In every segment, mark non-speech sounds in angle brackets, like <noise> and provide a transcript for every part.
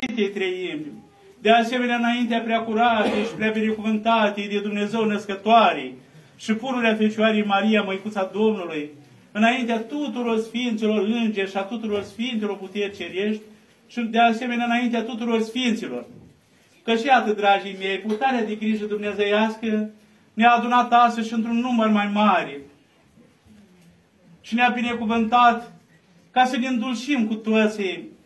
Sfintei Treimi, de asemenea înaintea prea curate și prea binecuvântate de Dumnezeu născătoare și pururea Fecioarei Maria, Măicuța Domnului, înaintea tuturor Sfinților Îngeri și a tuturor Sfinților puteri cerești și de asemenea înaintea tuturor Sfinților. Că și atât, dragii mei, putarea de grijă dumnezeiască ne-a adunat astăzi și într-un număr mai mare și ne-a binecuvântat ca să ne îndulșim cu toții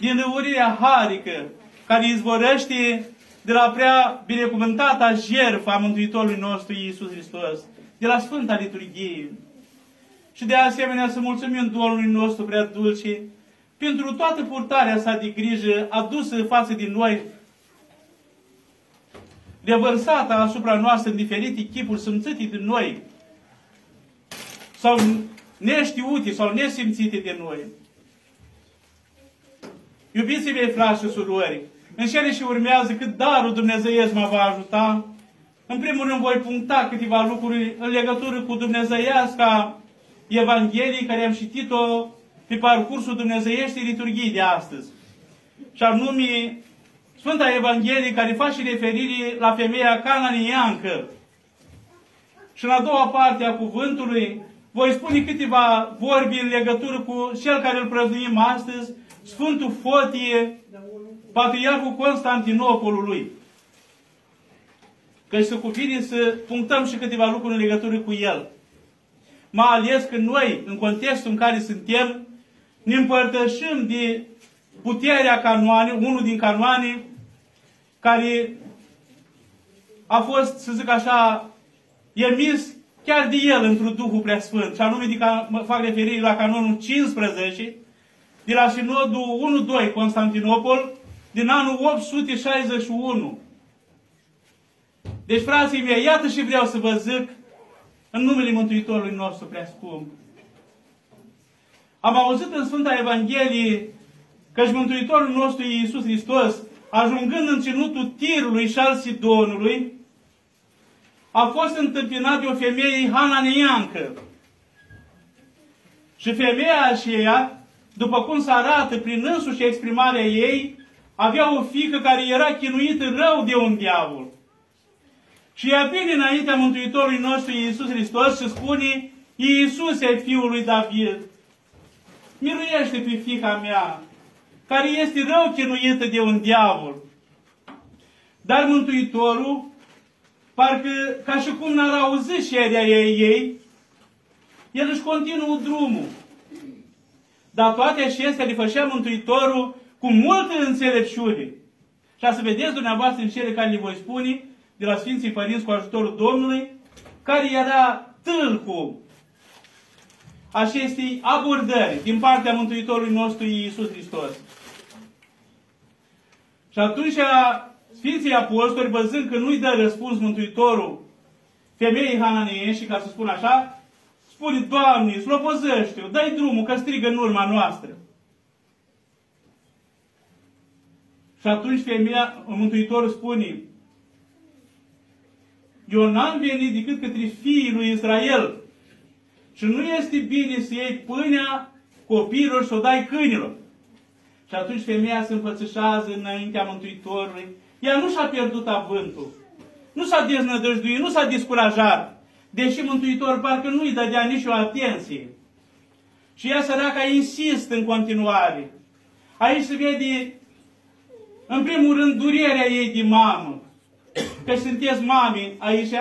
din lăurirea harică care izvorăște de la prea binecuvântata jertfă a Mântuitorului nostru Iisus Hristos, de la Sfânta Liturghie. Și de asemenea să mulțumim Domnului nostru prea dulce pentru toată purtarea sa de grijă adusă față din noi, revărsată asupra noastră în diferite chipuri simțite din noi, sau neștiute sau nesimțite de noi. Iubiții mei, frați și surori, în cele și urmează cât darul Dumnezeiesc mă va ajuta, în primul rând voi puncta câteva lucruri în legătură cu Dumnezeiasca Evanghelie care am citit-o pe parcursul Dumnezeieștii liturghii de astăzi. Și anume Sfânta Evanghelie care face referire la femeia cananiancă. Și în a doua parte a cuvântului voi spune câteva vorbi în legătură cu cel care îl prăznuim astăzi, Sfântul Fotie, Patriarhul Constantinopolului. Că să cuvine să punctăm și câteva lucruri în legătură cu el. Mai ales că noi, în contextul în care suntem, ne împărtășim de puterea canoane, unul din canoane, care a fost, să zic așa, emis chiar de el într-un Duhul Preasfânt, și anume de ca, mă fac referire la canonul 15, de la Sinodul 1-2 Constantinopol, din anul 861. Deci, frații mei, iată și vreau să vă zic în numele Mântuitorului nostru prea scump. Am auzit în Sfânta Evanghelie că și Mântuitorul nostru Iisus Hristos, ajungând în ținutul Tirului și al Sidonului, a fost întâmpinat de o femeie hananeiancă. Și femeia aceea, după cum se arată prin însuși exprimarea ei, avea o fică care era chinuită rău de un diavol. Și ea vine înaintea Mântuitorului nostru Iisus Hristos și spune, Iisuse, Fiul lui David, miluiește pe fica mea, care este rău chinuită de un diavol. Dar Mântuitorul parcă ca și cum n-ar auzi șerea ei, ei, el își continuă drumul. Dar toate acestea le făcea Mântuitorul cu multă înțelepciune. Și să vedeți dumneavoastră în cele care le voi spune, de la Sfinții Părinți cu ajutorul Domnului, care era tâlcul acestei abordări din partea Mântuitorului nostru Iisus Hristos. Și atunci Sfinții Apostoli, văzând că nu-i dă răspuns Mântuitorul femeii Hananie și ca să spun așa, spune, Doamne, slobozăște-o, dai drumul, că strigă în urma noastră. Și atunci femeia, Mântuitorul spune, eu n-am venit decât către fiii lui Israel. Și nu este bine să iei pâinea copiilor și o dai câinilor. Și atunci femeia se înfățișează înaintea Mântuitorului ea nu și-a pierdut avântul. Nu s-a deznădăjduit, nu s-a discurajat. Deși Mântuitor parcă nu-i dădea nicio atenție. Și ea săraca insistă în continuare. Aici se vede, în primul rând, durerea ei de mamă. Că sunteți mame aici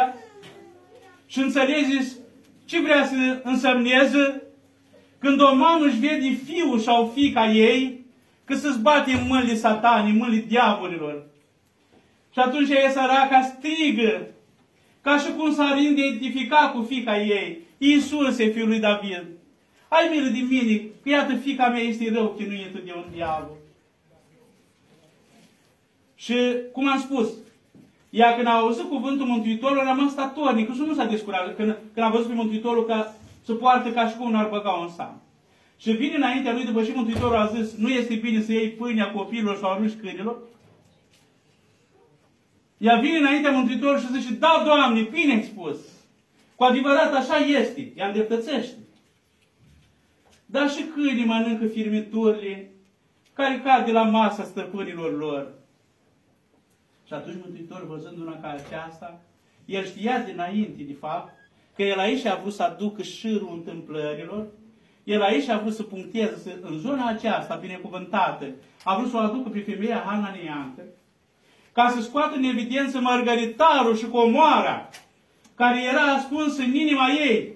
și înțelegeți ce vrea să însemneze când o mamă își vede fiul sau fica ei că se-ți bate în mâinile satanii, în mâinile diavolilor. Și atunci e săraca strigă, ca și cum s-ar identifica cu fica ei. Iisuse, fiul lui David, ai milă de mine, că iată fica mea este rău chinuită de un diavol. Și, cum am spus, ea când a auzit cuvântul Mântuitorului, a rămas statornic, și nu s-a descurajat când, când a văzut pe Mântuitorul că se poartă ca și cum n-ar băga un sam. Și vine înaintea lui, după ce Mântuitorul a zis, nu este bine să iei pâinea copiilor sau arunci câinilor, ea vine înaintea Mântuitorului și zice, da, Doamne, bine ai spus. Cu adevărat așa este. Ea îndreptățește. Dar și câinii mănâncă firmiturile care cad de la masa stăpânilor lor. Și atunci Mântuitorul, văzând una ca aceasta, el știa dinainte, de fapt, că el aici a vrut să aducă șirul întâmplărilor, el aici a vrut să puncteze, în zona aceasta binecuvântată, a vrut să o aducă pe femeia Hananiancă, ca să scoată în evidență Margaritarul și comoara, care era ascuns în inima ei.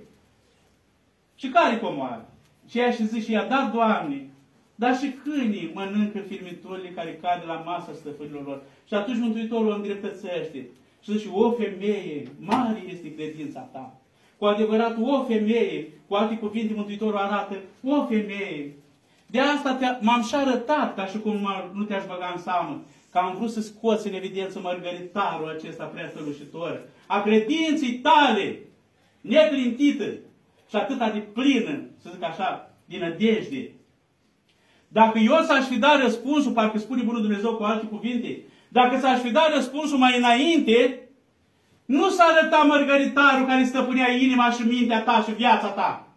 Și care comoară? Ceea ce zice, i-a dat, Doamne, dar și câinii mănâncă firmiturile care cade la masa stăpânilor lor. Și atunci Mântuitorul o îndreptățește. Și zice, o femeie, mare este credința ta. Cu adevărat, o femeie, cu alte cuvinte Mântuitorul arată, o femeie. De asta m-am și arătat, ca și cum nu te-aș băga în seamă, că am vrut să scoți în evidență mărgăritarul acesta prea sălușitor, a credinței tale, neclintită și atâta de plină, să zic așa, din nădejde. Dacă eu s-aș fi dat răspunsul, parcă spune Bunul Dumnezeu cu alte cuvinte, dacă s-aș fi dat răspunsul mai înainte, nu s-a arătat mărgăritarul care stăpânea inima și mintea ta și viața ta.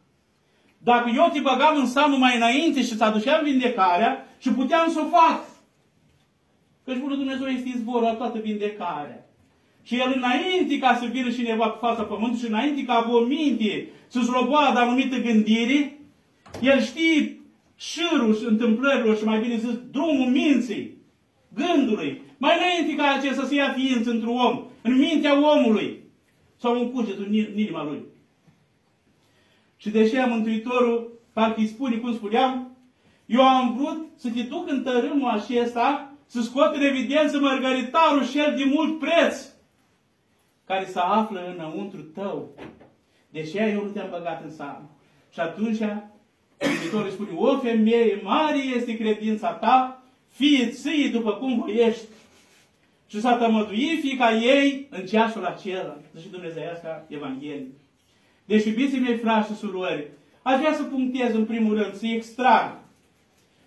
Dacă eu te băgam în seamă mai înainte și îți aduceam vindecarea și puteam să o fac. Căci Bunul Dumnezeu este izvorul a toată vindecarea. Și El înainte ca să vină cineva pe fața pământului și înainte ca o minte să-ți roboadă anumită gândire, El știe șirul întâmplărilor și mai bine zis drumul minții, gândului, mai înainte ca acesta să ia ființă într-un om, în mintea omului, sau în cugetul, în inima lui. Și de aceea Mântuitorul, parcă îi spune, cum spuneam, eu am vrut să te duc în tărâmul acesta, să scot în evidență mărgăritarul și el de mult preț, care se află înăuntru tău. De aceea eu nu te-am băgat în seamă. Și atunci Mântuitorul spune, o femeie, mare este credința ta, fie ții după cum voiești. Și s-a tămăduit fica ei în ceasul acela. Și Dumnezeiasca Evanghelie. Deci, iubiții mei, frați și surori, aș vrea să punctez în primul rând, să extrag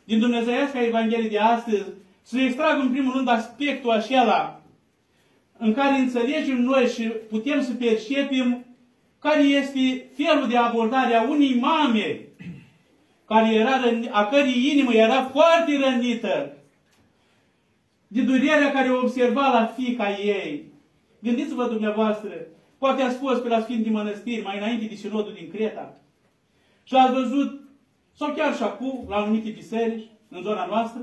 din Dumnezeiasca Evanghelie de astăzi, să extrag în primul rând aspectul acela în care înțelegem noi și putem să percepem care este felul de abordare a unei mame care era, a cărei inimă era foarte rănită de durerea care o observa la fica ei. Gândiți-vă dumneavoastră, poate ați fost pe la Sfântii Mănăstiri, mai înainte de sinodul din Creta, și ați văzut, sau chiar și acum, la anumite biserici, în zona noastră,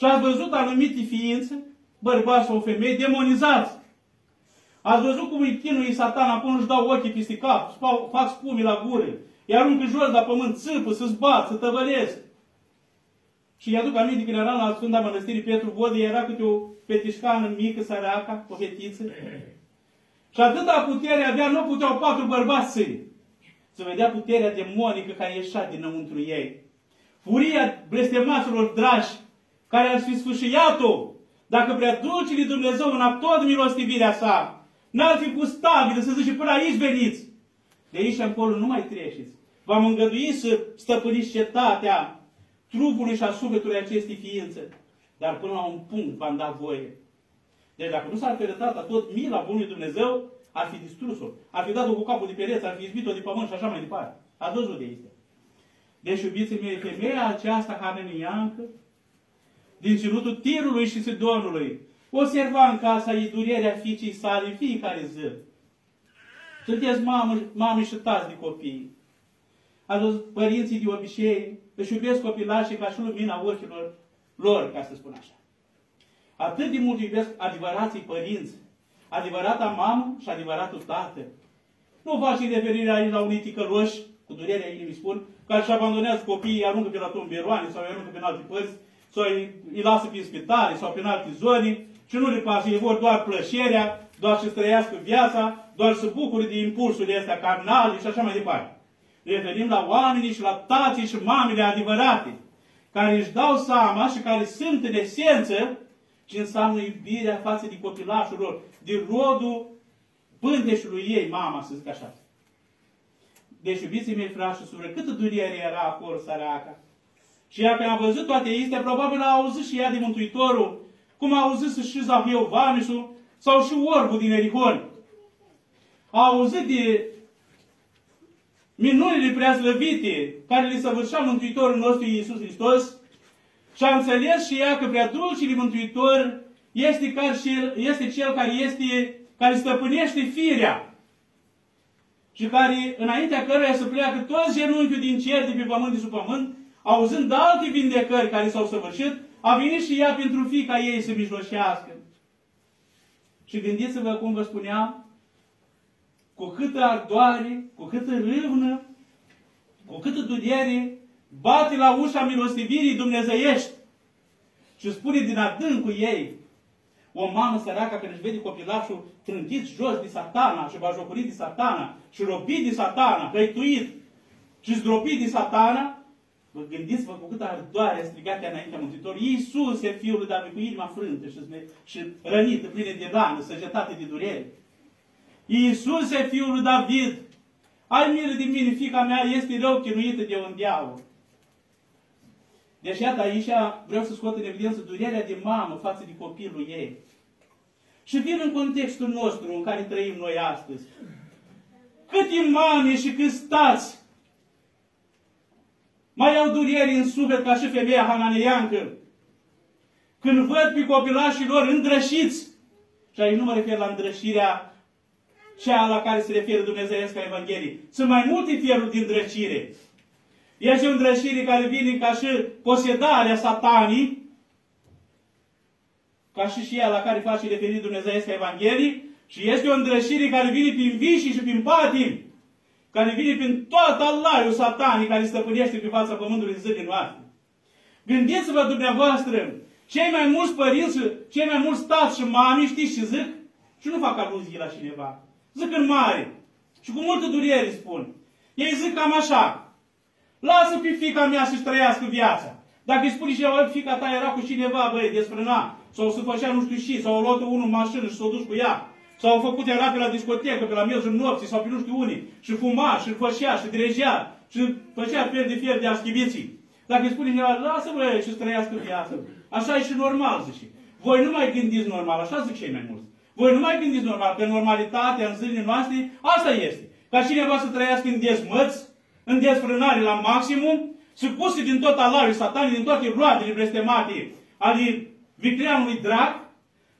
și ați văzut anumite ființe, bărbați sau femei, demonizați. Ați văzut cum îi chinui satana până își dau ochii peste cap, fac spumi la gură, îi aruncă jos la pământ, țâpă, să zbat, să tăvălesc. Și îi-aduc aminte când eram la Sfânta Mănăstirii Petru Vodă, era câte o petișcană mică, săraca, o fetiță. Și atâta putere avea, nu puteau patru bărbați să Să vedea puterea demonică care ieșea dinăuntru ei. Furia blestemaților dragi care ar fi sfâșiat-o dacă prea dulcii Dumnezeu în tot milostivirea sa, n-ar fi pus stabilă să zice până aici veniți. De aici încolo nu mai treceți. V-am îngăduit să stăpâniți cetatea trupului și a sufletului acestei ființe. Dar până la un punct v-am dat voie. Deci dacă nu s-ar fi arătat tot mila bunului Dumnezeu, ar fi distrus-o. Ar fi dat-o cu capul de pereță, ar fi izbit-o de pământ și așa mai departe. A văzut de aici. Deci, iubiții mei, femeia aceasta haneniancă, din ținutul Tirului și Sidonului, observa în casa ei durerea fiicei sale în fiecare zi. Sunteți mamă, mamă și tați de copii. Ați văzut, părinții de obicei își iubesc copilașii ca și lumina ochilor lor, ca să spun așa. Atât de mult iubesc adevărații părinți, adevărata mamă și adevăratul tată. Nu faci referire aici la unii ticăloși, cu durerea inimii spun, care își abandonează copiii, îi aruncă pe la tomberoane sau îi aruncă pe alte părți, sau îi, îi lasă pe spitale sau pe alte zone și nu le pasă, ei vor doar plăcerea, doar să trăiască viața, doar să bucure de impulsurile astea carnale și așa mai departe. Referim la oamenii și la tații și mamele adevărate, care își dau seama și care sunt în esență și înseamnă iubirea față de copilașul lor, de rodul pânteșului ei, mama, să zic așa. Deci, iubiții mei, frați și sură, câtă durere era acolo săraca. Și ea, când a văzut toate astea, probabil a auzit și ea de Mântuitorul, cum a auzit și Zahiu Vamișul, sau și orbul din Erihon. A auzit de minunile preaslăvite care le săvârșea Mântuitorul nostru Iisus Hristos Și a înțeles și ea că prea dulcii Mântuitor este, ca și, este cel care, este, care stăpânește firea și care, înaintea căruia să pleacă toți genunchiul din cer, de pe pământ, de sub pământ, auzând alte vindecări care s-au săvârșit, a venit și ea pentru fica ei să mijloșească. Și gândiți-vă cum vă spuneam, cu câtă ardoare, cu câtă râvnă, cu câtă durere, bate la ușa milostivirii dumnezeiești și spune din adâncul ei, o mamă săracă care își vede copilașul trântit jos de satana și bajocorit de satana și robit de satana, căituit și zdropit de satana, vă gândiți-vă cu câtă ardoare strigat înaintea Mântuitorului. Iisuse, Fiul lui David, cu inima frântă și, și rănită, plină de rană, săgetate de durere. Iisuse, Fiul lui David, ai milă de mine, fica mea este rău chinuită de un diavol. Deci, iată, aici vreau să scot în evidență durerea de mamă față de copilul ei. Și vin în contextul nostru în care trăim noi astăzi. Câte mame și câți stați mai au dureri în suflet ca și femeia hananeiancă. Când văd pe copilașii lor îndrășiți, și aici nu mă refer la îndrășirea cea la care se referă Dumnezeiesca Evanghelie. Sunt mai multe feluri din îndrășire. Este o îndrășire care vine ca și posedarea satanii, ca și și ea la care face referire Dumnezeiesca Evanghelie, și este o îndrășire care vine prin vișii și prin patim, care vine prin tot alaiul satanii care stăpânește pe fața pământului în zilele noastre. Gândiți-vă dumneavoastră, cei mai mulți părinți, cei mai mulți stați și mami, știți ce zic? Și nu fac aluzii la cineva. Zic în mare. Și cu multă durere spun. Ei zic cam așa. Lasă pe fica mea să-și trăiască viața. Dacă îi spune cineva, fica ta era cu cineva, băi, desfrâna, sau să făcea nu știu și, sau a luat unul în mașină și s-a dus cu ea, sau au făcut era pe la discotecă, pe la miezul nopții, sau pe nu știu unii, și fuma, și fășea, și dirigea, și făcea fel de fier de aschiviții. Dacă îi spune cineva, lasă băi, și trăiască viața. Așa e și normal, zice. Voi nu mai gândiți normal, așa zic cei mai mulți. Voi nu mai gândiți normal, că normalitatea în zilele noastre, asta este. Ca cineva să trăiască în dezmăți, în desfrânare la maximum, puse din tot alariul satanii, din toate roadele blestemate ale vicleanului drag,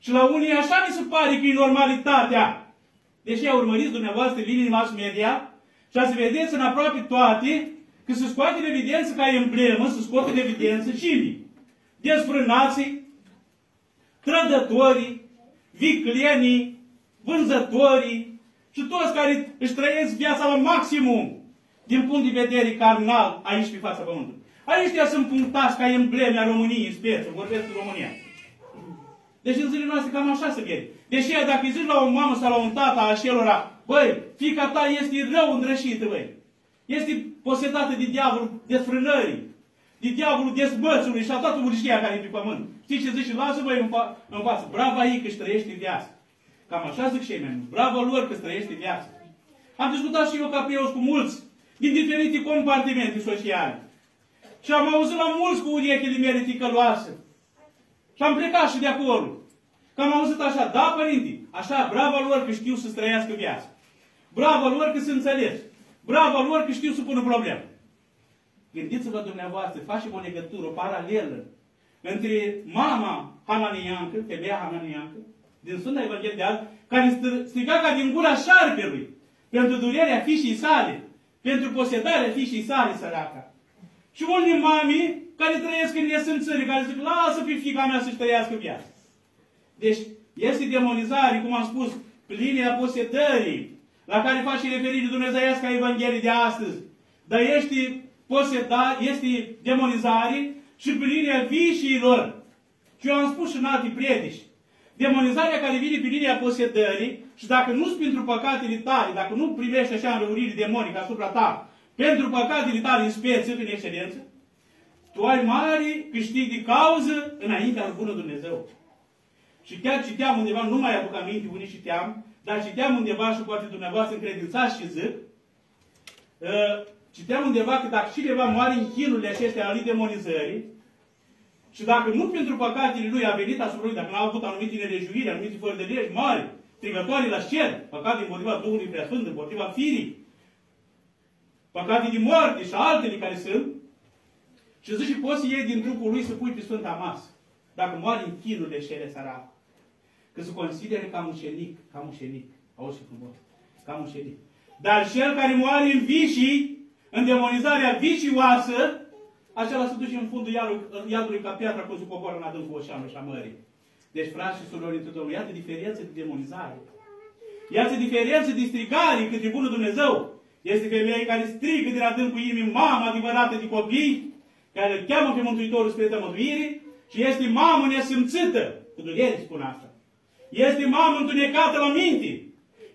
și la unii așa mi se pare că e normalitatea. Deși a urmărit dumneavoastră linii mass media și a să vedeți în aproape toate că se scoate în evidență ca emblemă, se scoate în evidență cine? Desfrânații, trădătorii, viclenii, vânzătorii și toți care își trăiesc viața la maximum din punct de vedere carnal aici pe fața pământului. Aici sunt punctați ca embleme a României în speță, vorbesc în România. Deci în zilele noastre cam așa se vede. Deși dacă îi zici la o mamă sau la un tată a acelora, băi, fica ta este rău îndrășită, băi. Este posedată de diavolul desfrânării, de diavolul dezbățului și a toată urgia care e pe pământ. Știi ce zice? Lasă băi în, fa- în față. Brava ei că își trăiește viața. Cam așa zic și ei mai mult. Bravo lor că își trăiește viața. Am discutat și eu ca preos cu mulți din diferite compartimente sociale. Și am auzit la mulți cu urechile mele ticăloase. Și am plecat și de acolo. Că am auzit așa, da, părinte, așa, bravo lor că știu să trăiască viața. Bravo lor că se înțeles. Bravo lor că știu să pună probleme. Gândiți-vă dumneavoastră, facem o legătură, o paralelă între mama Hananiancă, femeia Hananiancă, din Sfânta Evanghelie de azi, care striga ca din gura șarpelui pentru durerea fișii sale, pentru posedarea fișii sale săraca. Și unii mami care trăiesc în nesânțări, care zic, lasă pe fica mea să-și trăiască viața. Deci, este demonizare, cum am spus, plinea posedării, la care face referire Dumnezeiasca Evanghelie de astăzi. Dar este poseda, este demonizare și plinea vișiilor. Și eu am spus și în alte predici. Demonizarea care vine pe linia posedării și dacă nu-ți pentru păcatele tale, dacă nu primești așa înrăuriri demonică asupra ta, pentru păcatele tale în speță, în excelență, tu ai mare câștig de cauză înaintea lui Bună Dumnezeu. Și chiar citeam undeva, nu mai aduc aminte unii citeam, dar citeam undeva și poate dumneavoastră încredințați și zic, uh, citeam undeva că dacă cineva moare în chinurile acestea ale demonizării, și dacă nu pentru păcatele lui a venit asupra lui, dacă n-a avut anumite nelejuiri, anumite fără de legi mari, strigătoare la cer, păcate împotriva Duhului Preasfânt, împotriva firii, păcate de moarte și altele care sunt, Și zice, poți să iei din trupul lui să pui pe Sfânta Masă. Dacă moare în chinurile șele sărac. Că se consideră ca mușenic, ca mușenic. Auzi și frumos. Ca mușenic. Dar cel care moare în vicii, în demonizarea vicioasă, acela se duce în fundul iadului ca piatra cum se coboară în adâncul oceanului și a mării. Deci, frați și surori, întotdeauna, iată diferență de demonizare. Iată diferență de strigare către Bunul Dumnezeu. Este femeia care strigă din adâncul inimii mama adevărată de copii, care îl cheamă pe Mântuitorul spre tămăduire și este mamă nesimțită. Cu durere spun asta. Este mamă întunecată la minte.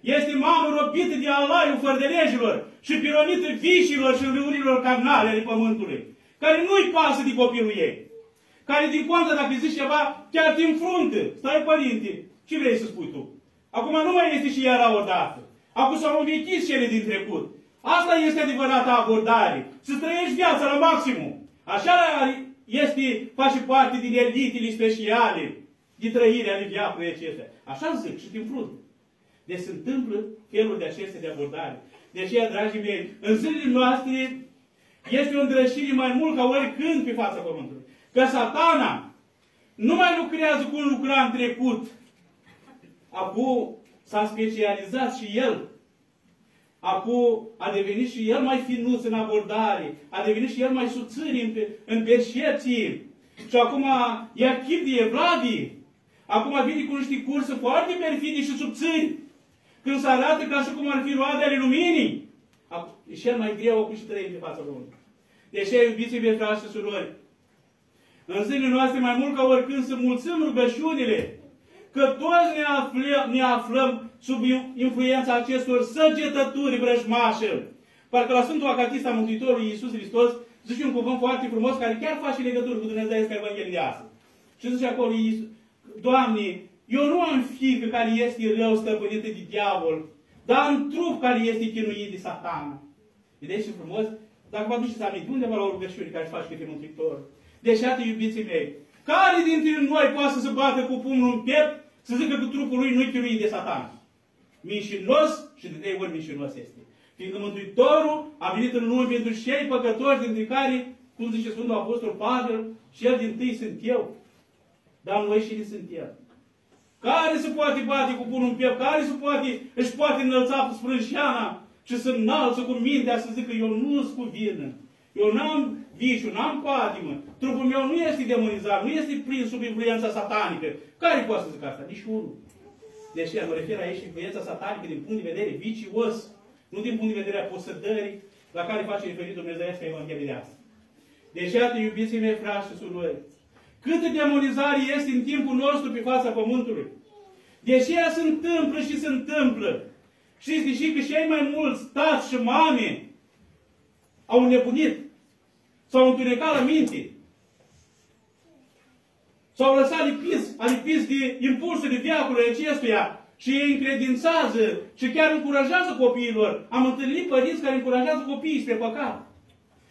Este mamă robită de alaiul fără de legilor și pironită vișilor și râurilor carnale ale pământului. Care nu-i pasă de copilul ei. Care din contă, dacă zici ceva, chiar te înfrunte. Stai, părinte, ce vrei să spui tu? Acum nu mai este și era odată. Acum s-au învechit cele din trecut. Asta este adevărata abordare. Să trăiești viața la maximum. Așa este, face parte din elitele speciale de trăire ale viacului acestea. Așa zic și din frunte. Deci se întâmplă felul de acestea de abordare. De aceea, dragii mei, în zilele noastre este o îndrășire mai mult ca oricând pe fața Pământului. Că satana nu mai lucrează cum lucra în trecut. Acum s-a specializat și el. Acum a devenit și el mai finuț în abordare. A devenit și el mai subțiri în, în percepție. Și acum ia chip de evlavie. Acum vine cu niște curse foarte perfide și subțiri. Când se arată ca și cum ar fi roade ale luminii. E cel mai greu cu și trăim pe fața Domnului. Deci, iubiții mei, frați și surori, în zilele noastre, mai mult ca oricând, să mulțim rugăciunile, că toți ne aflăm, ne aflăm sub influența acestor săgetături vrăjmașe. Parcă la Sfântul Acatist a Mântuitorului Iisus Hristos zice un cuvânt foarte frumos care chiar face legătură cu Dumnezeu este Evanghelia Și zice acolo, Iisus, Doamne, eu nu am fică care este rău stăpânită de diavol, dar în trup care este chinuit de satana. Vedeți ce frumos? Dacă vă aduceți aminte, unde vă la rugăciune care își face pe Mântuitor? Deci, iată, iubiții mei, care dintre noi poate să se bată cu pumnul în piept să zică că trupul lui nu-i chinuit de satan? Mincinos și de trei ori mincinos este. Fiindcă Mântuitorul a venit în lume pentru cei păcătoși, dintre care, cum zice Sfântul Apostol Pavel, cel din tâi sunt eu. Dar noi și sunt el. Care se poate bate cu bunul în piept? Care se poate, își poate înălța cu sprânșeana și să înalță cu mintea să zică eu nu sunt cu vină. Eu n-am viciu, n-am patimă. Trupul meu nu este demonizat, nu este prins sub influența satanică. Care poate să zică asta? Nici unul. Deci mă refer aici influența satanică din punct de vedere vicios, nu din punct de vedere a posădării la care face referit Dumnezeu este Evanghelia de asta. Deci, iată, iubiții mei, frați și surori, câtă demonizare este în timpul nostru pe fața Pământului. Deși ea se întâmplă și se întâmplă. Știți, deși că cei mai mulți tați și mame au nebunit, s-au întunecat la minte, s-au lăsat lipiți, alipiți de impulsurile viacului acestuia și ei încredințează și chiar încurajează copiilor. Am întâlnit părinți care încurajează copiii spre păcat.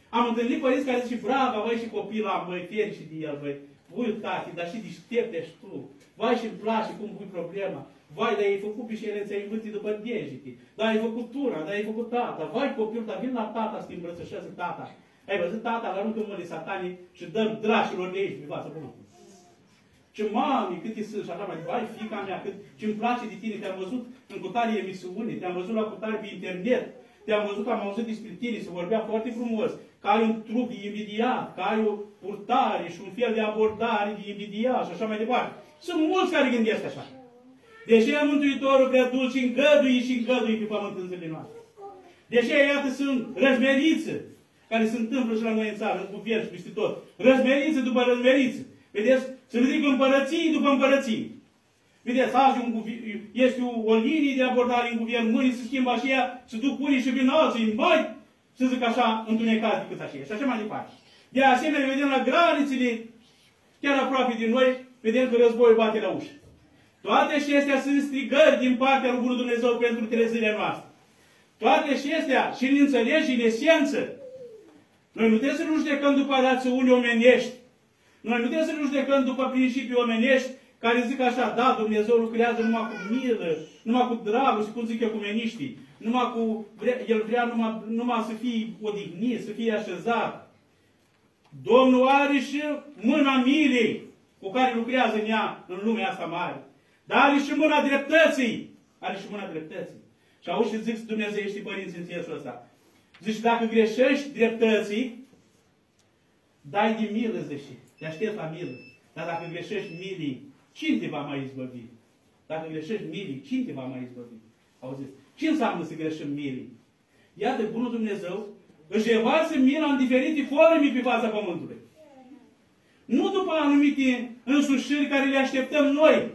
Am întâlnit părinți care zic, bravo, voi și copilul am, băi, și de el, băi. Ui, tati, dar și deștept ești tu. Vai și-mi place cum pui problema. Vai, dar ai făcut pișerențe, ai învârtit după dejiti. Dar ai făcut tura, dar ai făcut tata. Vai, copil, dar vin la tata să te îmbrățășează tata. Ai văzut tata, la aruncă mâine satanii și dăm drașilor de aici pe față bună. Ce mami, cât sunt și așa mai vai, fica mea, cât ce-mi place de tine, te-am văzut în cutare emisiune, te-am văzut la cutare pe internet, te-am văzut, am auzit despre tine, se vorbea foarte frumos, că ai un trup de invidiat, că ai o purtare și un fel de abordare de invidiat și așa mai departe. Sunt mulți care gândesc așa. Deși am Mântuitorul prea dulce îngăduie și îngăduie pe pământ în zilele noastre. Deși iată sunt răzmeriță, care se întâmplă și la noi în țară, în guvern și peste tot. Răzmeriță după răzmeriță. Vedeți? Se ridică împărății după împărății. Vedeți, azi un este o, o linie de abordare în guvern, mâine se schimbă așa, se duc unii și vin alții, mai, să zic așa, întunecați decât așa. Și așa mai departe. De asemenea, vedem la granițele, chiar aproape de noi, vedem că războiul bate la ușă. Toate acestea sunt strigări din partea lui Bunul Dumnezeu pentru trezirea noastră. Toate acestea și în înțelegi, în esență, noi nu trebuie să nu judecăm după rațiuni omenești. Noi nu trebuie să nu judecăm după principii omenești care zic așa, da, Dumnezeu lucrează numai cu milă, numai cu dragoste, cum zic ecumeniștii, numai cu, vrea, El vrea numai, numai să fie odihnit, să fie așezat. Domnul are și mâna milei cu care lucrează în ea, în lumea asta mare. Dar are și mâna dreptății. Are și mâna dreptății. Și auzi și zic Dumnezeu ești părinți în sensul ăsta. Zici, dacă greșești dreptății, dai de milă, zici, te aștept la milă. Dar dacă greșești milii, cine te va mai izbăvi? Dacă greșești milii, cine te va mai izbăvi? Auziți? Ce înseamnă să greșim milii? Iată, Bunul Dumnezeu își evarsă mila în diferite forme pe fața Pământului. Nu după anumite însușiri care le așteptăm noi.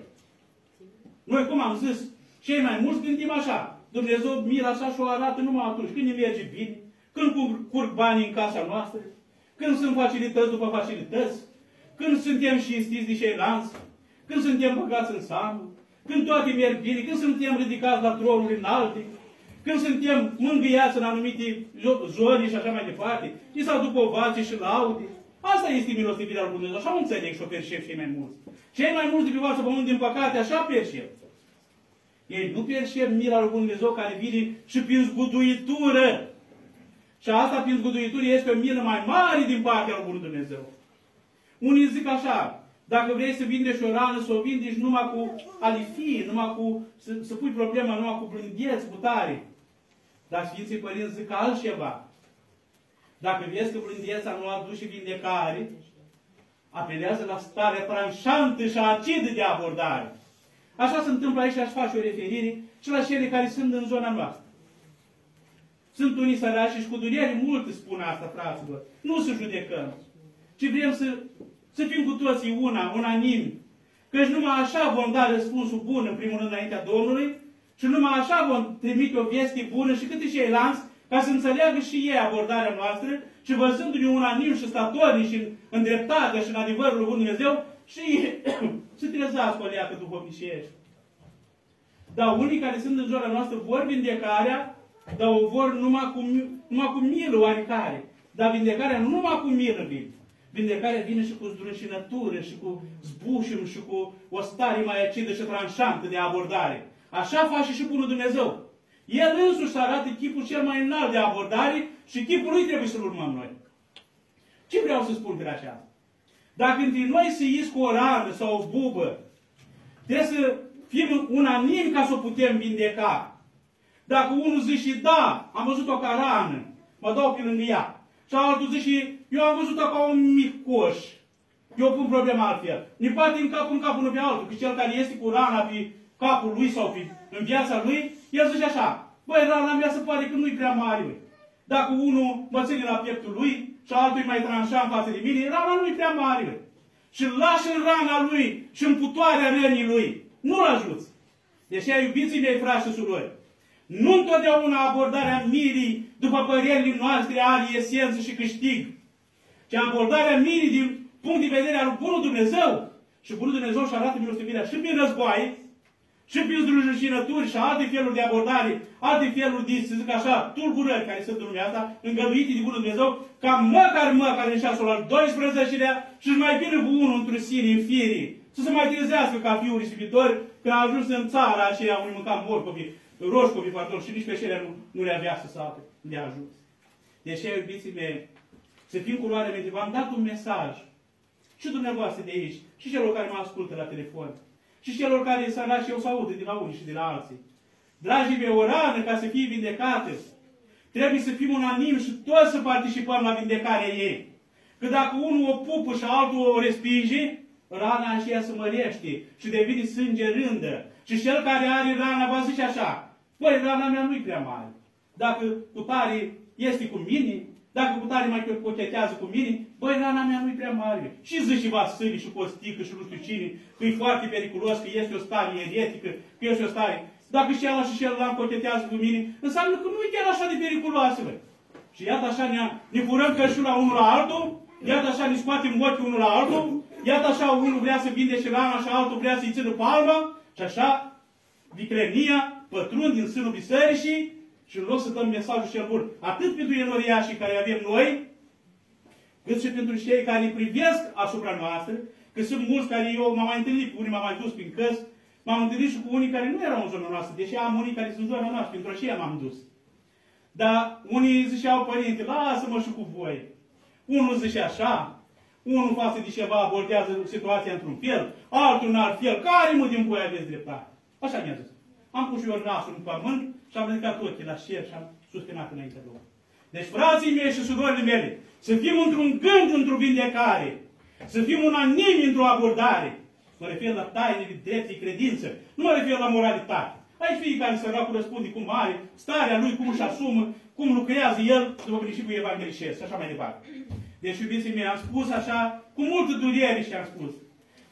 Noi, cum am zis, cei mai mulți gândim așa. Dumnezeu mila așa și o arată numai atunci când ne merge bine, când curg banii în casa noastră, când sunt facilități după facilități, când suntem știți de ceilalți, când suntem băgați în seamă, când toate merg bine, când suntem ridicați la tronuri înalte, când suntem mângâiați în anumite zone și așa mai departe, și s-au după ovații și laude. Asta este milostivirea lui Dumnezeu. Așa înțeleg și o percep cei mai mulți. Cei mai mulți de pe față pământ, din păcate, așa percep. Ei nu percep mila lui Dumnezeu care vine și prin zguduitură. Și asta prin zguduitură este o milă mai mare din partea lui Dumnezeu. Unii zic așa, dacă vrei să vindești o rană, să o vindești numai cu alifii, numai cu, să, să pui problema numai cu blândeț, cu tare. Dar Sfinții Părinți zic altceva. Dacă vezi că blândeța nu aduce vindecare, apelează la starea tranșantă și acidă de abordare. Așa se întâmplă aici și aș face o referire și la cele care sunt în zona noastră. Sunt unii săraci și cu durere multe spun asta, fraților. Nu să judecăm, ci vrem să, să fim cu toții una, unanimi. Căci numai așa vom da răspunsul bun, în primul rând, înaintea Domnului, și numai așa vom trimite o veste bună și câte ceilalți, ca să înțeleagă și ei abordarea noastră și văzându-ne unanim și statorni și în dreptate și în adevărul lui Dumnezeu, și <clears throat> să trezească o leacă duhovnicești. Dar unii care sunt în zona noastră vor vindecarea, dar o vor numai cu, numai cu milă oarecare. Dar vindecarea nu numai cu milă vine. Vindecarea vine și cu zdrunșinătură, și cu zbușim, și cu o stare mai acidă și tranșantă de abordare. Așa face și Bunul Dumnezeu. El însuși arată chipul cel mai înalt de abordare și chipul lui trebuie să-l urmăm noi. Ce vreau să spun de așa? Dacă între noi se ies cu o rană sau o bubă, trebuie să fim unanim ca să o putem vindeca. Dacă unul zice, da, am văzut-o ca rană, mă dau pe lângă ea. Și altul zice, eu am văzut-o ca un mic coș. Eu pun problema altfel. Ne poate în cap în cap unul pe altul, că cel care este cu rana pe capul lui sau pe, în viața lui, el zice așa, băi, rana mea se pare că nu-i prea mare, băi. Dacă unul mă ține la pieptul lui și altul mai tranșa în față de mine, rana nu-i prea mare, băi. Și îl lași în rana lui și în putoarea rănii lui. Nu-l ajuți. Deși ai iubiții mei, frați și surori, nu întotdeauna abordarea mirii, după părerile noastre, are esență și câștig. Ci abordarea mirii din punct de vedere al Bunul Dumnezeu. Și Bunul Dumnezeu și arată milostivirea și prin războaie, și prin zdrujușinături și alte feluri de abordare, alte feluri de, să zic așa, tulburări care sunt în lumea asta, îngăduite de Bunul Dumnezeu, ca măcar măcar în ceasul al 12-lea și mai bine cu unul într sine, în firii, să se mai trezească ca fiul risipitor, când a ajuns în țara aceea unde mânca morcovi, roșcovi, pardon, și nici pe cele nu, nu le avea să sape de ajuns. Deci, iubiții mei, să fim cu luare minte, v-am dat un mesaj și dumneavoastră de aici, și celor care mă ascultă la telefon și celor care să și eu să audă din la unii și de la alții. Dragii mei, o rană ca să fie vindecată, trebuie să fim unanim și toți să participăm la vindecarea ei. Că dacă unul o pupă și altul o respinge, rana aceea se mărește și devine sânge rândă. Și cel care are rana va zice așa, păi, rana mea nu-i prea mare. Dacă cu tare este cu mine, dacă cu tare mai cochetează cu mine, băi, rana mea nu-i prea mare. Și zice Vasile și Costică și nu știu cine, că e foarte periculos, că este o stare eretică, că este o stare. Dacă și ăla și celălalt cochetează cu mine, înseamnă că nu e chiar așa de periculoasă, băi. Și iată așa ne, ne furăm cășul la unul la altul, iată așa ne scoatem ochii unul la altul, iată așa unul vrea să vinde și rana și altul vrea să-i țină palma, și așa vicrenia pătrund din sânul bisericii și în loc să dăm mesajul cel bun, atât pentru enoriașii care avem noi, cât și pentru cei care îi privesc asupra noastră, că sunt mulți care eu m-am mai întâlnit cu unii, m-am mai dus prin căs, m-am întâlnit și cu unii care nu erau în zona noastră, deși am unii care sunt în zona noastră, pentru aceea m-am dus. Dar unii ziceau, părinte, lasă-mă și cu voi. Unul zice așa, unul față de ceva abordează situația într-un fel, altul în alt fel. Care mă din voi aveți dreptate? Așa mi-a zis. Am pus și eu nasul în pământ și am ridicat ochii la șer și am suspinat înainte lor. Deci, frații mei și surorile mele, să fim într-un gând, într-o vindecare, să fim unanimi într-o abordare. Mă refer la tainele dreptei credință, nu mă refer la moralitate. Aici fiecare săracul răspunde cum are, starea lui, cum își asumă, cum lucrează el, după principiul evanghelicesc și așa mai departe. Deci, iubiții mei, am spus așa, cu multă durere și am spus,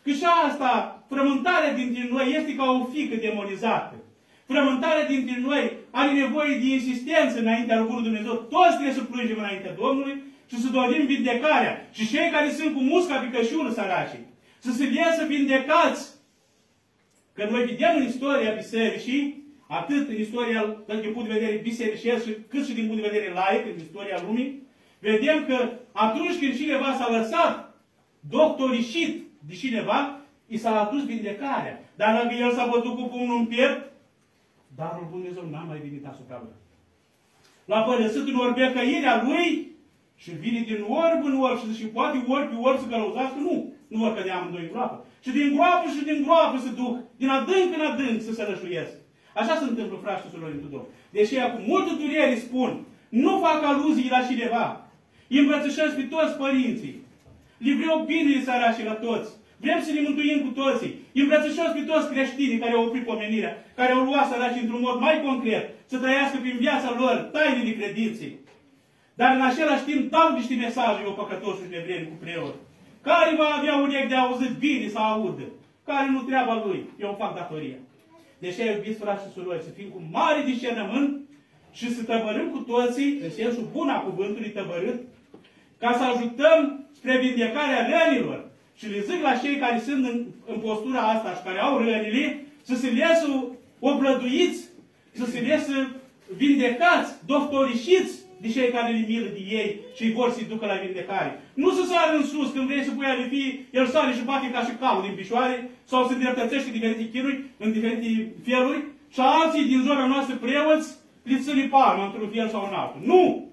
că și asta, frământarea dintre noi este ca o fică demonizată. Frământarea dintre noi are nevoie de insistență înaintea lui Dumnezeu. Toți trebuie să plângem înaintea Domnului și să dorim vindecarea. Și cei care sunt cu musca pe cășură săracii, să se să vindecați. Că noi vedem în istoria bisericii, atât în istoria, din punct de vedere bisericesc, cât și din punct de vedere laic, în istoria lumii, vedem că atunci când cineva s-a lăsat doctorișit de cineva, i s-a adus vindecarea. Dar dacă el s-a bătut cu pumnul în piept, darul Dumnezeu n-a mai venit asupra lui. L-a părăsit în orbecăirea lui și vine din orb în orb și, și poate orb pe orb să călăuzească? Nu. Nu vor cădea amândoi în groapă. Și din groapă și din groapă se duc, din adânc în adânc să se rășuiesc. Așa se întâmplă, frați și surori, în Deși cu multă durere spun, nu fac aluzii la cineva, îi îmbrățișez pe toți părinții. Le vreau bine sărașii la toți. Vrem să ne mântuim cu toții. Îi îmbrățișez pe toți creștinii care au oprit pomenirea, care au luat sărașii într-un mod mai concret, să trăiască prin viața lor tainele credinței. Dar în același timp dau niște mesaje eu păcătosul și nevreni cu preot. Care va avea un de auzit bine să audă. Care nu treaba lui. Eu fac datoria. Deși ai iubit frați și surori, să fim cu mare discernământ și să tăbărâm cu toții, în sensul bun a cuvântului tăbărât, ca să ajutăm spre vindecarea rănilor. Și le zic la cei care sunt în, în postura asta și care au rănile, să se lesă oblăduiți, să se lesă vindecați, doctorișiți de cei care le milă de ei și îi vor să-i ducă la vindecare. Nu să sară în sus, când vrei să pui ale fi, el sare și bate ca și calul din picioare, sau se dreptățește diferite chinuri, în diferite feluri, și alții din zona noastră preoți le ține palma într-un fel sau în altul. Nu!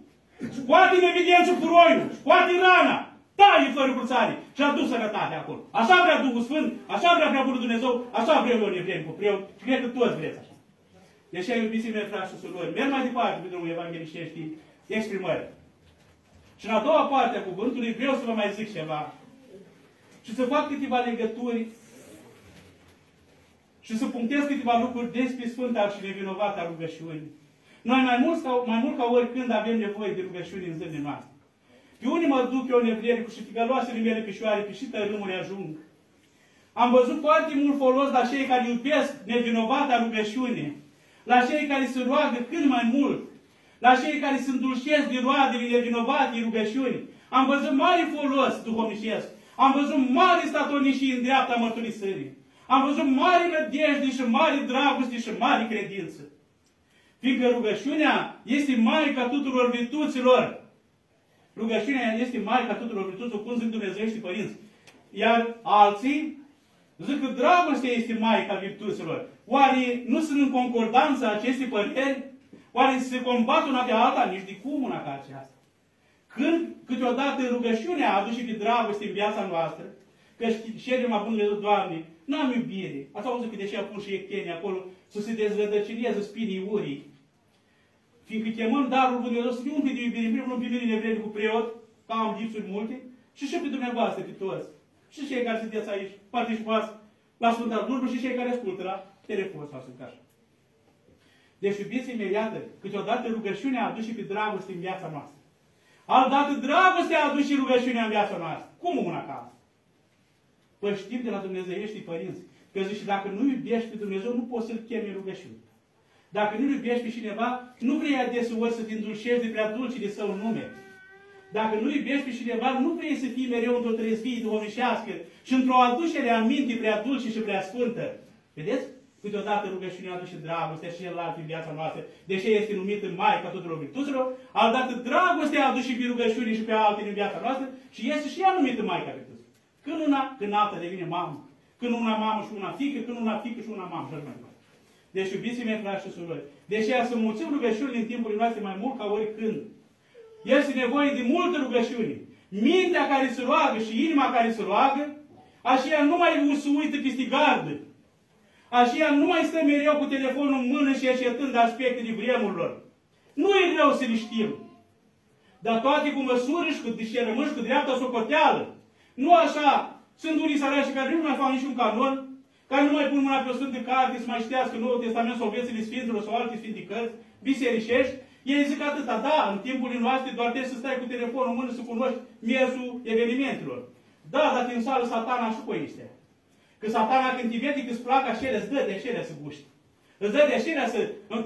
Scoate în evidență puroiul, scoate rana, taie fără cruțare și adu sănătate acolo. Așa vrea Duhul Sfânt, așa vrea prea Bunul Dumnezeu, așa vreau eu nevrem cu preot și cred că toți vreți așa. Deci, iubiții mei, frați și surori, merg mai departe pe drumul evanghelișteștii exprimări. Și în a doua parte a cuvântului vreau să vă mai zic ceva. Și să fac câteva legături și să punctez câteva lucruri despre Sfânta și nevinovata rugăciuni. Noi mai mult, ca, mai mult ca oricând avem nevoie de rugăciuni în zilele noastre. Pe unii mă duc eu nevriere cu și ficăloasele mele picioare, pe și tărâmuri ajung. Am văzut foarte mult folos la cei care iubesc nevinovata rugăciune, la cei care se roagă cât mai mult, la cei care sunt dulceți de roadele nevinovate rugăciuni. Am văzut mare folos duhovnicesc. Am văzut mare statornișii în dreapta mărturisirii. Am văzut mare nădejde și mare dragoste și mare credință. Fiindcă rugăciunea este Maica tuturor virtuților. Rugăciunea este Maica tuturor virtuților, cum zic Dumnezeu și părinți. Iar alții zic că dragostea este Maica virtuților. Oare nu sunt în concordanță aceste păreri? Oare se combat una pe alta? Nici de cum una ca aceasta. Când câteodată rugăciunea aduce pe dragoste în viața noastră, că ședem la Bunul Doamne, n-am iubire. Ați auzit că deși a pus și ecteni acolo să se dezvădăcineze spinii urii. Fiindcă chemăm darul Lui Dumnezeu să fie umple de iubire, în primul rând pe mine nevreme cu preot, că am lipsuri multe, și și pe dumneavoastră, pe toți. Și cei care sunteți aici, participați la Sfânta Slujbă și cei care ascultă la telefon sau sunt așa. Deci, iubiți imediată, câteodată rugăciunea aduce pe dragoste în viața noastră. Altădată dragostea aduce rugăciunea în viața noastră. Cum una ca asta? Păi știm de la Dumnezeiești părinți, că zice, dacă nu iubești pe Dumnezeu, nu poți să-L chemi rugăciune. Dacă nu iubești pe cineva, nu vrei adeseori să te îndulcești de prea dulce de său nume. Dacă nu iubești pe cineva, nu vrei să fii mereu într-o trezvie duhovnicească și într-o aducere a minții prea dulce și prea sfântă. Vedeți? Câteodată rugăciunea aduce dragostea și celălalt în viața noastră, deși este numit în Maica tuturor virtuților, altădată dragostea aduce pe rugăciune și pe alte în viața noastră și este și ea numită Maica virtuților. Când una, când alta devine mamă. Când una mamă și una fică, când una fică și una mamă. Și așa mai departe. Deci, iubiții mei, frați și surori, deși să mulțim rugăciunile în timpurile noastre mai mult ca oricând, este nevoie de multă rugăciune. mintea care se roagă și inima care se roagă, așa nu mai se uită peste gardă. Așa nu mai stă mereu cu telefonul în mână și așteptând aspecte de vremurilor. Nu e greu să le știm. Dar toate cu măsură și cu discernământ și cu dreapta socoteală. Nu așa, sunt unii sărași care nu mai fac niciun canon, care nu mai pun mâna pe o Sfântă Carte să mai ștească Noul Testament sau viețile Sfinților sau alte Sfinte Cărți, bisericești, ei zic atâta, da, în timpurile noastre doar trebuie să stai cu telefonul în mână să cunoști miezul evenimentelor. Da, dar din sală satana și cu este. Că satana când te vede că îți plac așa, îți dă de așa să guști. Îți dă de așa să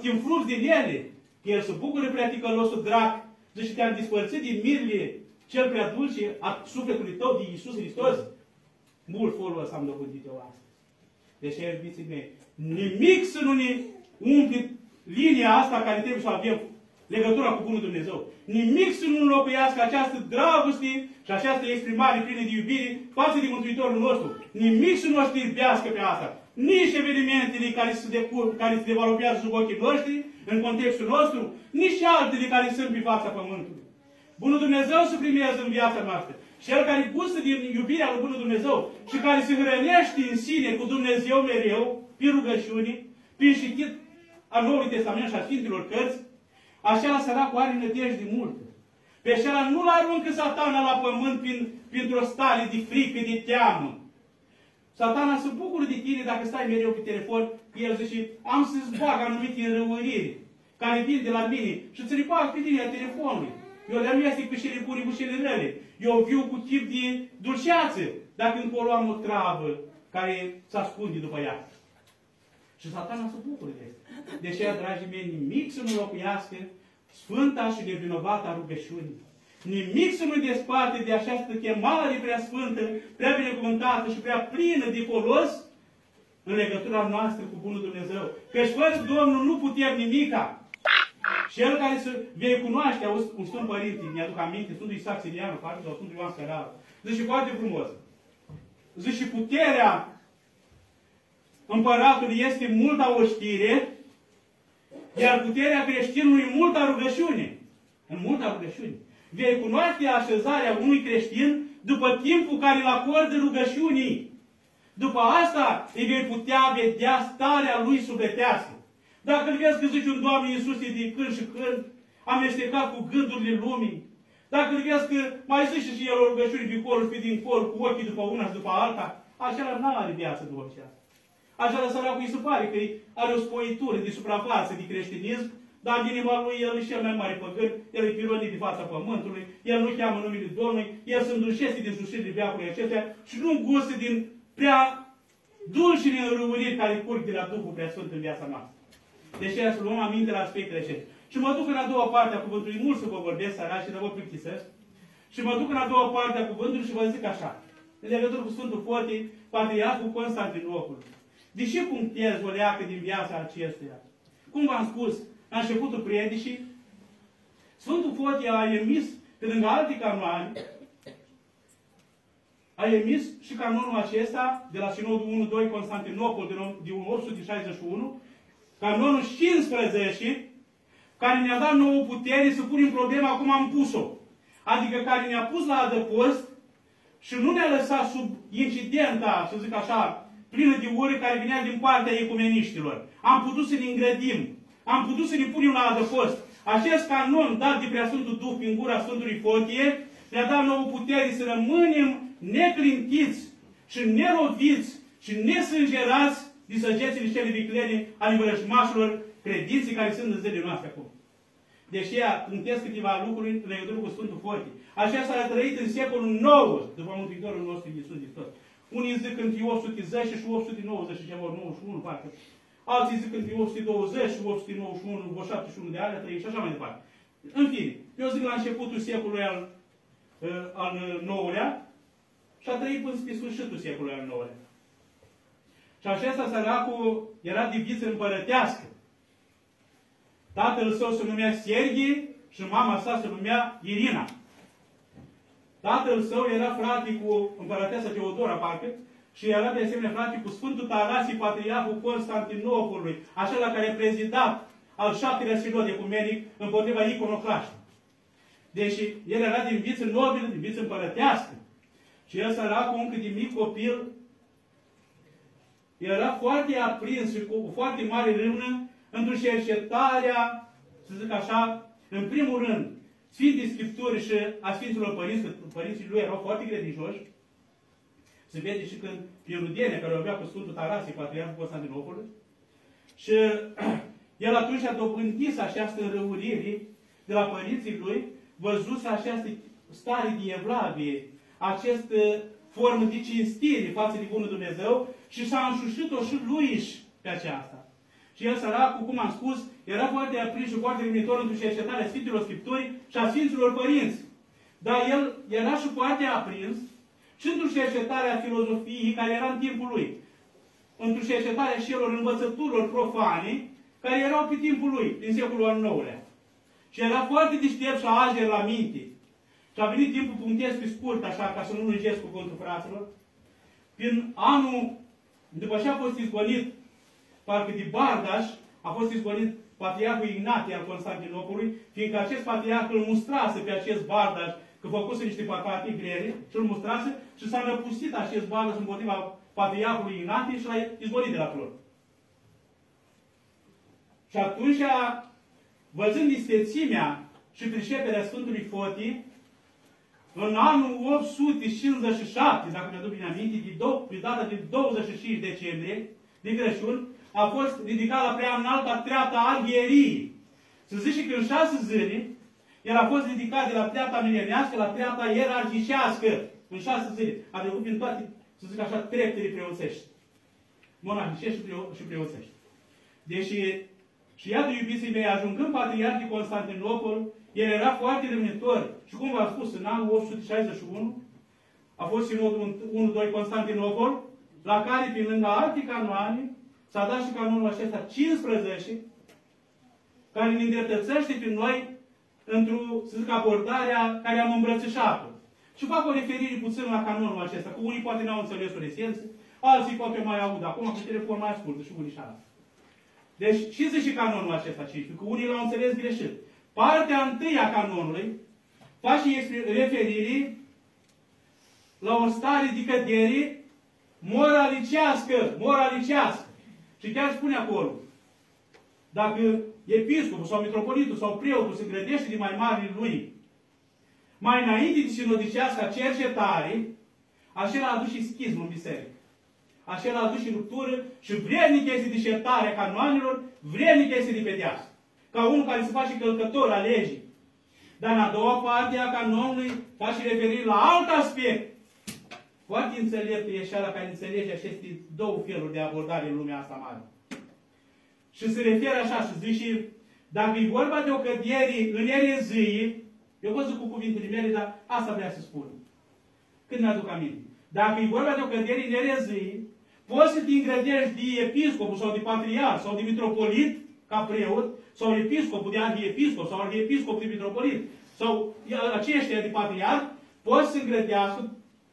te înfrugi din ele. El se bucură prea ticălosul drac. Zice, te-am dispărțit din mirile cel prea dulce a sufletului tău de Iisus Hristos. Mult folos am dobândit eu astăzi. Deci, iubiții mei, nimic să nu ne umple linia asta care trebuie să o avem legătura cu Bunul Dumnezeu. Nimic să nu înlocuiască această dragoste și această exprimare plină de iubire față de Mântuitorul nostru. Nimic să nu o știrbească pe asta. Nici evenimentele care se, decur, care se devalupează sub ochii noștri, în contextul nostru, nici altele care sunt pe fața Pământului. Bunul Dumnezeu să primează în viața noastră. Cel care gustă din iubirea lui Bunul Dumnezeu și care se hrănește în sine cu Dumnezeu mereu, prin rugăciune, prin știtit a Noului Testament și a Sfintelor Cărți, Așa săracul are nădejde multă. Pe așa nu-l aruncă satana la pământ prin, printr-o stare de frică, de teamă. Satana se bucură de tine dacă stai mereu pe telefon, că el zice, am să-ți bag anumite înrăuriri care vin de la mine și ți le bag pe linia telefonului. Eu le amestec pe cele bune cu cele rele. Eu viu cu tip de dulceață, dacă încolo am o travă care se ascunde după ea. Și satana se bucură de asta. De aceea, dragii mei, nimic să nu locuiască sfânta și nevinovata rugăciune. Nimic să nu desparte de această chemare prea sfântă, prea binecuvântată și prea plină de folos în legătura noastră cu Bunul Dumnezeu. Căci fără Domnul nu putem nimica. Cel care să vei cunoaște, auzi, un Sfânt Părinte, mi-aduc aminte, Sfântul Isaac Sirianu, poate sau Sfântul Ioan Sărar, zice foarte frumos. Zice, puterea împăratului este multa oștire, iar puterea creștinului în multa rugăciune. În multa rugăciune. Vei cunoaște așezarea unui creștin după timpul care îl acordă rugăciunii. După asta îi vei putea vedea starea lui sufletească. Dacă îl vezi că zice un Doamne Iisus de când și când, amestecat cu gândurile lumii, dacă îl vezi că mai zice și el o rugăciune pe colo și pe dincolo, cu ochii după una și după alta, așa nu are viață după aceasta. Așa la săracul îi se pare că are o spoitură de suprafață de creștinism, dar în inima lui el e cel mai mare păgân, el e pironit de fața pământului, el nu cheamă numele Domnului, el se îndulcește din sușirile veacului acestea și nu gustă din prea dulcile înrăuriri care curg de la Duhul Preasfânt în viața noastră. Deci să luăm aminte la aspectele acestea. Și mă duc în a doua parte a cuvântului, mult să vă vorbesc, sărași, și să vă plictisesc. Și mă duc în a doua parte a cuvântului și vă zic așa. În legătură cu Sfântul Fote, Patriarhul Constantinopol. De ce punctez o leacă din viața acestuia? Cum v-am spus, la începutul predicii, Sfântul Fotie a emis, pe lângă alte canoane, a emis și canonul acesta de la Sinodul 1-2 Constantinopol din 1861, canonul 15, care ne-a dat nouă putere să punem problema cum am pus-o. Adică care ne-a pus la adăpost și nu ne-a lăsat sub incidenta, să zic așa, plină de ură care vinea din partea ecumeniștilor. Am putut să ne îngrădim. Am putut să ne punem la adăpost. Acest canon dat de Preasfântul Duh prin gura Sfântului Fotie ne-a dat nouă putere să rămânem neclintiți și neroviți și nesângerați de săgețile cele viclene ale vrăjmașilor credinții care sunt în zilele noastre acum. Deși ea punctez câteva lucruri în legătură cu Sfântul Fotie. Așa s-a trăit în secolul IX, după Mântuitorul nostru Iisus Hristos. Unii zic între 810 și 890 și ceva, 91, parcă. Alții zic între 820 și 891, vreo 71 de ani, trăi și așa mai departe. În fine, eu zic la începutul secolului al, uh, al nouălea și a trăit până spre sfârșitul secolului al nouălea. Și acesta săracul era de viță împărătească. Tatăl său se numea Serghie și mama sa se numea Irina. Tatăl său era frate cu împărăteasa Teodora, parcă, și era de asemenea frate cu Sfântul Tarasie, Patriarhul Constantinopolului, acela care a prezidat al șaptelea sinod ecumenic împotriva iconoclaștii. Deși el era din viță nobilă, din viță împărătească. Și el săracul încă de mic copil, era foarte aprins și cu foarte mare râvnă într-o cercetarea, să zic așa, în primul rând, Sfintii Scripturi și a Sfinților Părinți, că părinții lui erau foarte credincioși, se vede și când prin rudenie care o avea cu Sfântul Tarasie, Patriarhul Constantinopolului, și <clears throat> el atunci a dobândit această înrăurire de la părinții lui, văzut această stare de evlavie, această formă de cinstire față de Bunul Dumnezeu și s-a înșușit-o și lui pe aceasta. Și el, săracul, cum am spus, era foarte aprins și foarte gânditor într-o cercetare a Sfinților Scripturii și a Sfinților Părinți. Dar el era și foarte aprins și într-o cercetare a filozofiei care era în timpul lui. Într-o cercetare a celor învățăturilor profane care erau pe timpul lui, din secolul al IX-lea. Și era foarte deștept și ager la minte. Și a venit timpul, punctez pe scurt, așa, ca să nu lungesc cuvântul fraților. Prin anul, după ce a fost izgonit, parcă de Bardaș, a fost izgonit Patriarhul Ignatie al Constantinopolului, fiindcă acest patriarh îl mustrase pe acest Bardaș că făcuse niște păcate grele și îl mustrase și s-a năpustit acest Bardaș împotriva Patriarhului Ignatie și l-a izgonit de la flor. Și atunci, văzând istețimea și priceperea Sfântului Fotii, în anul 857, dacă mi-aduc bine aminte, de, do- pe data de 25 decembrie, de Crăciun, a fost ridicat la prea înalta treapta arghierii. Să zice că în șase zile, el a fost ridicat de la treapta minerească la treapta ierarhicească. În șase zile. A trecut prin toate, să zic așa, treptele preoțești. Monahicești și preoțești. Deși, și iată, iubiții mei, ajungând patriarh de Constantinopol, el era foarte râvnitor. Și cum v-am spus, în anul 861 a fost sinodul 1-2 Constantinopol, la care, pe lângă alte canoane, s-a dat și canonul acesta 15, care ne îndreptățește pe noi într-o, să zic, abordarea care am îmbrățișat-o. Și fac o referire puțin la canonul acesta, că unii poate n-au înțeles o esență, alții poate mai aud acum, cu telefon mai ascultă și unii și alții. Deci, ce zice canonul acesta 15? Că unii l-au înțeles greșit. Partea întâi a canonului face referire la o stare de cădere moralicească, moralicească. Și chiar spune acolo, dacă episcopul sau mitropolitul sau preotul se grădește de mai mari lui, mai înainte de sinodicească cercetare, așa a adus și schism în biserică. Așa a adus și ruptură și vrednic este discertarea canoanelor, vrednic este de pedeapsă. Ca unul care se face călcător a legii. Dar în a doua parte a canonului face referire la alt aspect. Foarte înțelept e la care înțelege aceste două feluri de abordare în lumea asta mare. Și se referă așa și zice, dacă e vorba de o cădere în erezie, eu văzut cu cuvintele mele, dar asta vrea să spun. Când mi-aduc aminte. Dacă e vorba de o cădere în erezie, poți să te îngrădești de episcopul sau de patriar sau de mitropolit, ca preot, sau episcopul de arhiepiscop sau arhiepiscopul de mitropolit, sau aceștia de patriar, poți să îngrădească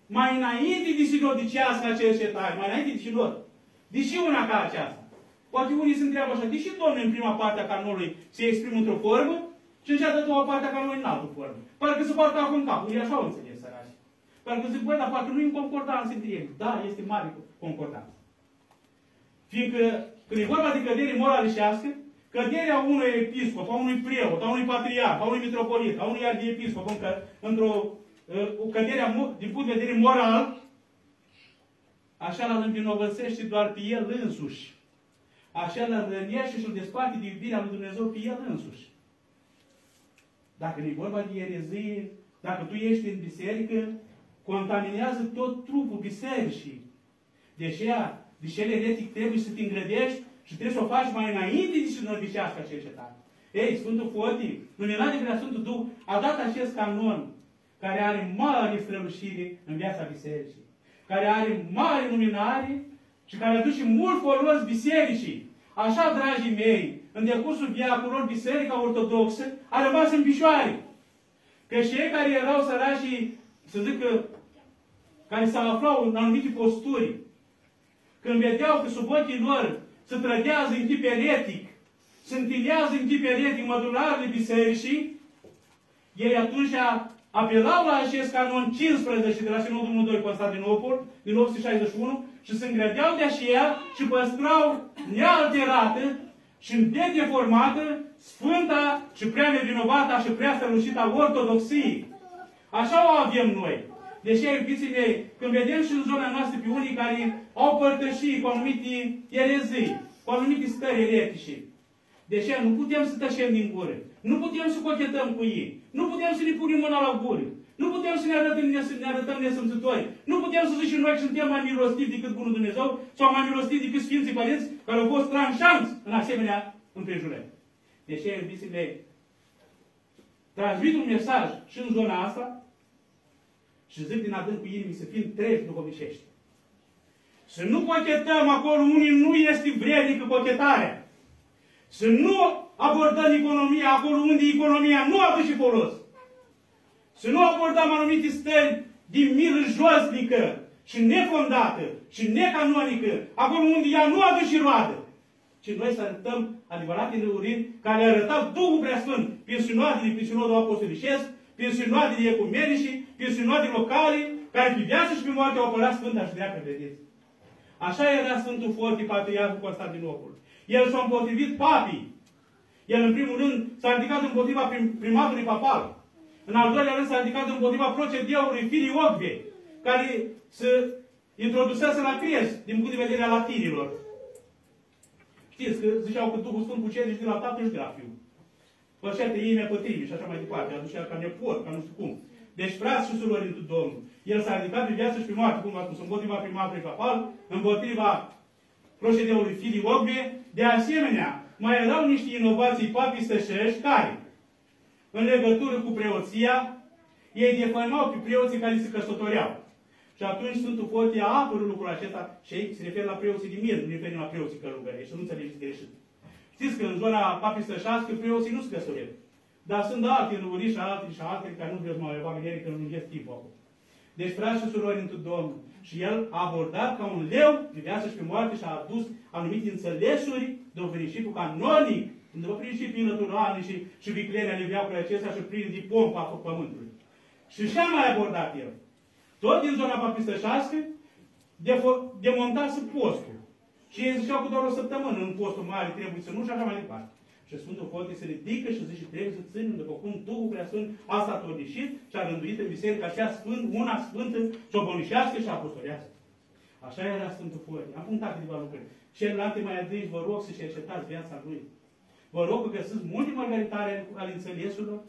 mai înainte de sinodicească cercetare, mai înainte de sinod. Deși una ca aceasta. Poate unii se întreabă așa, deși Domnul în prima parte a canonului se exprimă într-o formă și în cea de doua parte a canonului în altă formă. Parcă se poartă acum în cap. Unii așa au înțeles sărași. Parcă zic, băi, dar parcă nu e în concordanță între ei. Da, este mare concordanță. Fiindcă când e vorba de cădere moralișească, căderea unui episcop, a unui preot, a unui patriarh, a unui mitropolit, a unui arhiepiscop, încă într-o o căderea din punct de vedere moral, așa l-al învinovățește doar pe el însuși. Așa l rănește și îl desparte de iubirea lui Dumnezeu pe el însuși. Dacă nu e vorba de erezie, dacă tu ești în biserică, contaminează tot trupul bisericii. De aceea, de ce eretic trebuie să te îngrădești și trebuie să o faci mai înainte de să nu obicească cercetare. Ei, Sfântul Fotii, luminat de prea Sfântul Duh, a dat acest canon care are mare strălucire în viața bisericii, care are mare luminare și care aduce mult folos bisericii. Așa, dragii mei, în decursul viacurilor, Biserica Ortodoxă a rămas în picioare. Că cei care erau sărași, să zic că, care se aflau în anumite posturi, când vedeau că sub ochii lor se trădează în tip eretic, se întinează în tip eretic mădularele bisericii, ei atunci apelau la acest canon 15 de la Sinodul 1 2 Constantinopol, din 861, și se îngrădeau de aceea și păstrau nealterată și nedeformată Sfânta și prea nevinovată și prea strălucită ortodoxiei. Așa o avem noi. Deși, iubiții mei, când vedem și în zona noastră pe unii care au părtășii cu anumite erezii, cu anumite stări eretice, deși nu putem să tășem din gură. Nu putem să cochetăm cu ei. Nu putem să ne punem mâna la gură. Nu putem să ne arătăm, să ne arătăm nesămțători. Nu putem să zicem noi că suntem mai milostivi decât Bunul Dumnezeu sau mai milostivi decât Sfinții Părinți care au fost tranșanți în asemenea împrejurări. Deși, iubiții mei, transmit un mesaj și în zona asta și zic din adâncul inimii să fim treji duhovnicești. Să nu cochetăm acolo unii nu este vrednică cochetarea. Să nu abordăm economia acolo unde economia nu aduce folos. Să nu abordăm anumite stări din milă josnică și nefondată și necanonică, acolo unde ea nu aduce roadă. Ci noi să arătăm adevăratele uriri care le arătat Duhul Preasfânt prin sinoadele, prin sinodul apostolicesc, prin sinoadele ecumenici, prin sinoadele locale, care pe viață și pe moarte au apărat Sfânta și Dreaptă vedeți. Așa era Sfântul Forti, Patriarhul Constantinopol. El s-a împotrivit papii. El, în primul rând, s-a ridicat împotriva primatului papal. În al doilea rând, s-a ridicat împotriva procedeului filii Ogve, care se introdusese la crez, din punct de vedere al latinilor. Știți că ziceau că Duhul Sfânt cu ce de la Tatăl și de la Fiul. Pășete ei mi și așa mai departe. Aducea ca nepot, ca nu știu cum. Deci, frați și surori într Domnul, el s-a ridicat pe viață și pe moarte, cum a spus, împotriva primatului papal, împotriva procedeului filii Ogve, de asemenea, mai erau niște inovații papistășești care, în legătură cu preoția, ei defăimau pe preoții care se căsătoreau. Și atunci Sfântul Fotie a apărut lucrul acesta și ei se referă la preoții din mir, nu referă la preoții călugărești, să nu înțelegeți greșit. Știți că în zona papistă preoții nu se căsătoresc. Dar sunt alte lămuriri și alte și alte care nu vreau să mă evanghelie, că nu lungesc timpul acum. Deci, frați și surori într Domnul, și el a abordat ca un leu de viață și pe moarte și a adus anumite înțelesuri de un principiu canonic, de un principiu naturale și, și viclene ale viacului acesta și plin de pompa a pământului. Și ce a mai abordat el? Tot din zona papistășească, demontase postul. Și ei ziceau că doar o săptămână în postul mare trebuie să nu și așa mai departe. Și Sfântul Fote se ridică și zice, trebuie să ținem după cum Duhul Preasfânt a statornișit și a rânduit în biserica aceea sfânt, una sfântă, ciobănișească și apostolească. Așa era Sfântul Fote. Am punctat câteva lucruri. Celelalte mai adânci, vă rog să cercetați viața lui. Vă rog că găsiți multe mărgăritare ale înțelesurilor,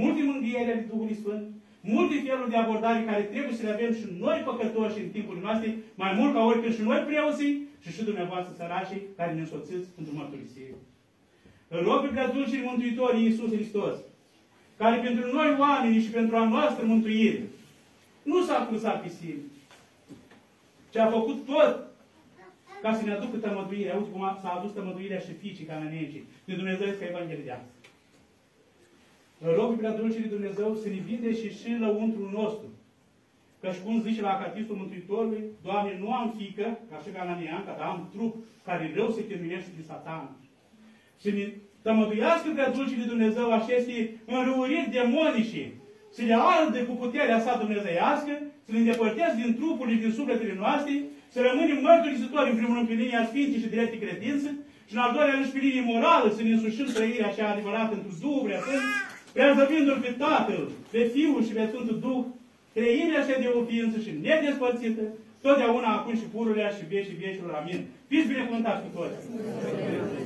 multe mângâiere ale Duhului Sfânt, multe feluri de abordare care trebuie să le avem și noi păcătoși în timpul noastre, mai mult ca oricând și noi preoții și și dumneavoastră săracii care ne însoțiți într-o mărturisire. Îl rog pe prea dulcii Mântuitorii Iisus Hristos, care pentru noi oamenii și pentru a noastră mântuire nu s-a cruzat pe sine, ci a făcut tot ca să ne aducă tămăduirea. Auzi cum s-a adus tămăduirea și fiicii cananecii de Dumnezeu este Evanghelia de astăzi. Îl rog pe prea dulcii Dumnezeu să ne vinde și și lăuntrul nostru. Căci cum zice la Acatistul Mântuitorului, Doamne, nu am fică, ca și cananeanca, dar am trup care rău se chinuiește de satan să ne tămăduiască prea dulcii de Dumnezeu aceste înrăuriri demonice, să le ardă cu puterea sa dumnezeiască, să le îndepărteze din trupul și din sufletele noastre, să rămânem mărturisitori în primul rând pe linia Sfinții și directe credință, și în al doilea rând pe linie morală, să ne însușim trăirea cea adevărată într Duhul prea Sfânt, preazăvindu-L pe Tatăl, pe Fiul și pe Sfântul Duh, trăirea așa de o ființă și nedespărțită, totdeauna acum și pururea și vieții vieților. Amin. Fiți binecuvântați cu toți.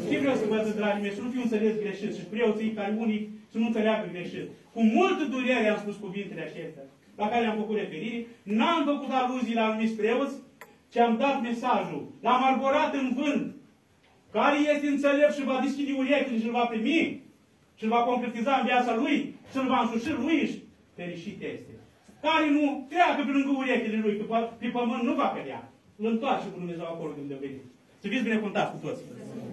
Și vreau să vă zic, dragii mei, să nu fiu înțeles greșit și preoții care unii să nu înțeleagă greșit. Cu multă durere am spus cuvintele acestea la care am făcut referire. N-am făcut aluzii la anumiți preoți, ci am dat mesajul. L-am arborat în vânt. Care este înțelept și va deschide urechile și îl va primi și îl va concretiza în viața lui și îl va însuși lui și fericit este. Care nu treacă pe lângă urechile lui, că pe pământ nu va cădea. Îl întoarce cu Dumnezeu acolo de unde vine. Să fiți binecuvântați cu toți.